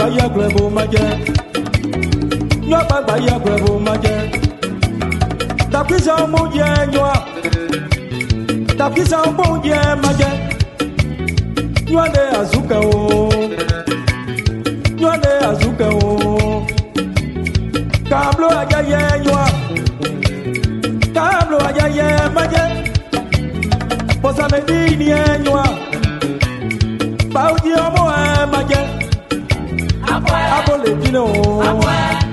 gbagba yẹ gblẹ bo ma jẹ nyɔ gbagba yẹ gblẹ bo ma jẹ takuisawo mo jẹ nyɔa takuisawo mo jẹ ma jẹ nyɔa de azuke wo nyɔa de azuke wo kablo aja yẹ nyɔa kablo aja yẹ ma jẹ pɔsamedi ni yẹ nyɔa bawo di ɔmo ɛ. Eh abo le guinée o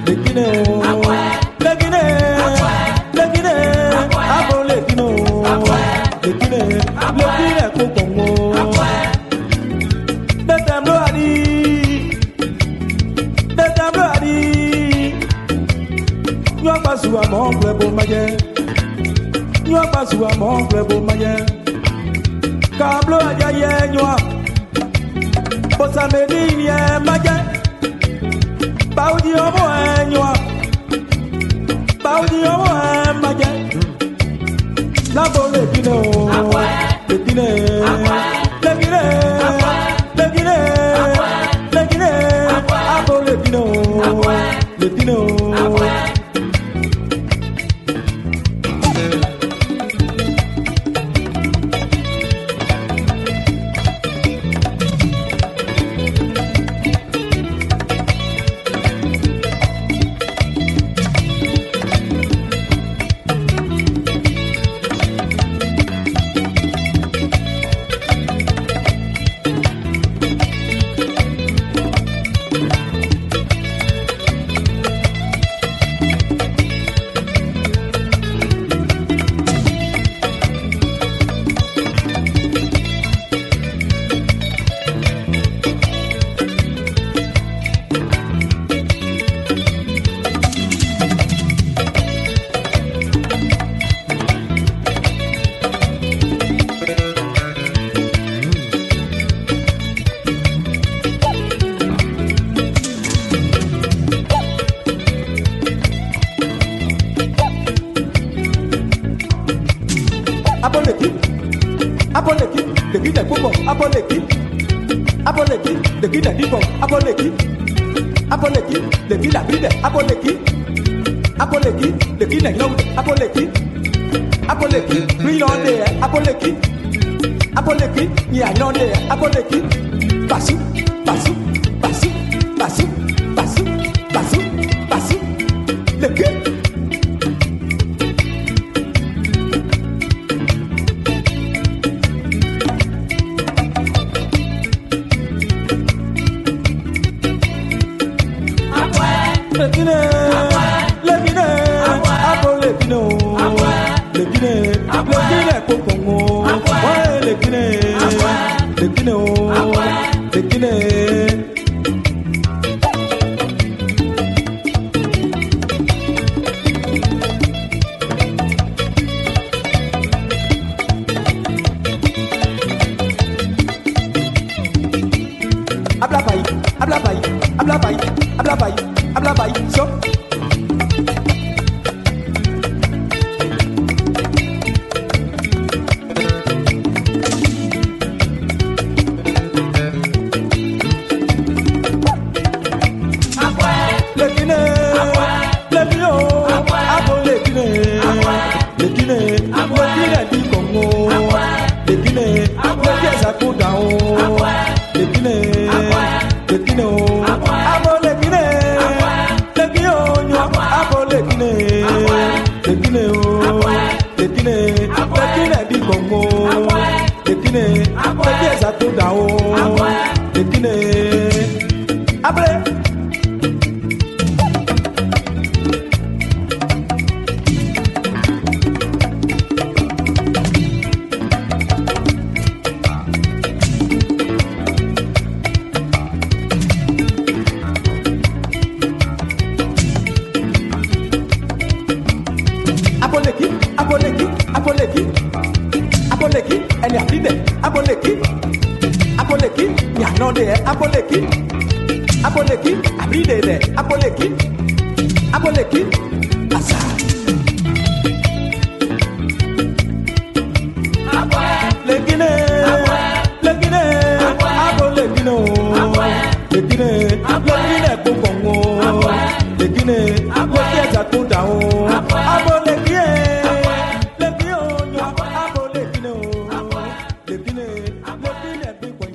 le guinée o le guinée le guinée abo le guinée o le guinée le guinée kò gbọ̀n o bẹ́tẹ̀ ló wà ní bẹ́tẹ̀ ló wà ní yóò gba sùwà mọ́ ọ̀gbẹ́ bó ma Baudio Boenua Baudio Boen Maje Labo Lepine Lepine Lepine Apoleki, Apoleki, the kid at Dipon, Apoleki, Apoleki, the kid at Bide, Apoleki, Apoleki, the kid at Long, Apoleki, Apoleki, we on there, Apoleki, Apoleki, yeah, no there, Apoleki, Basu, Basu, Basu, Basu. lebine abo lebine o lebine lebine kokongo wae lebine lebine so. Apoleki, Apoleki, Apoleki, Apoleki, and you are there. Apoleki, Apoleki, you are not there. Apoleki, Apoleki, I breathe there. Apoleki, Apoleki, Asa. Legine, legine, Apolekino, legine. I'm hoping everyone.